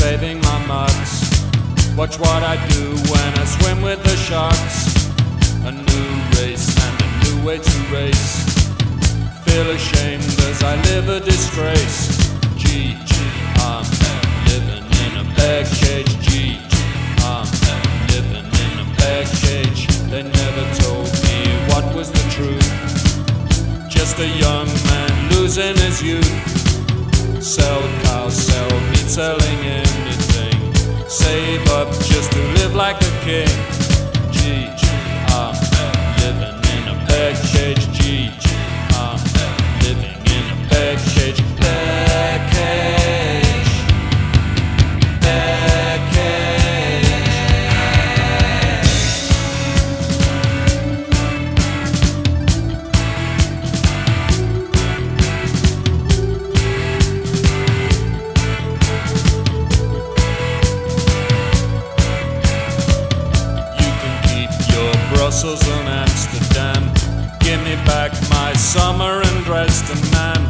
saving my marks. Watch what I do when I swim with the sharks. A new race and a new way to race. Feel ashamed as I live a disgrace. G G I'm living in a bag cage. G G I'm living in a bag cage. They never told me what was the truth. Just a young man losing his youth. Sell cows, sell meat, selling anything. Save up just to live like a king. And Amsterdam. Give me back my summer and Dresden, man.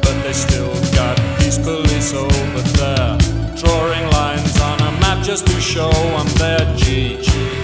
But they still got peace police over there. Drawing lines on a map just to show I'm there. G G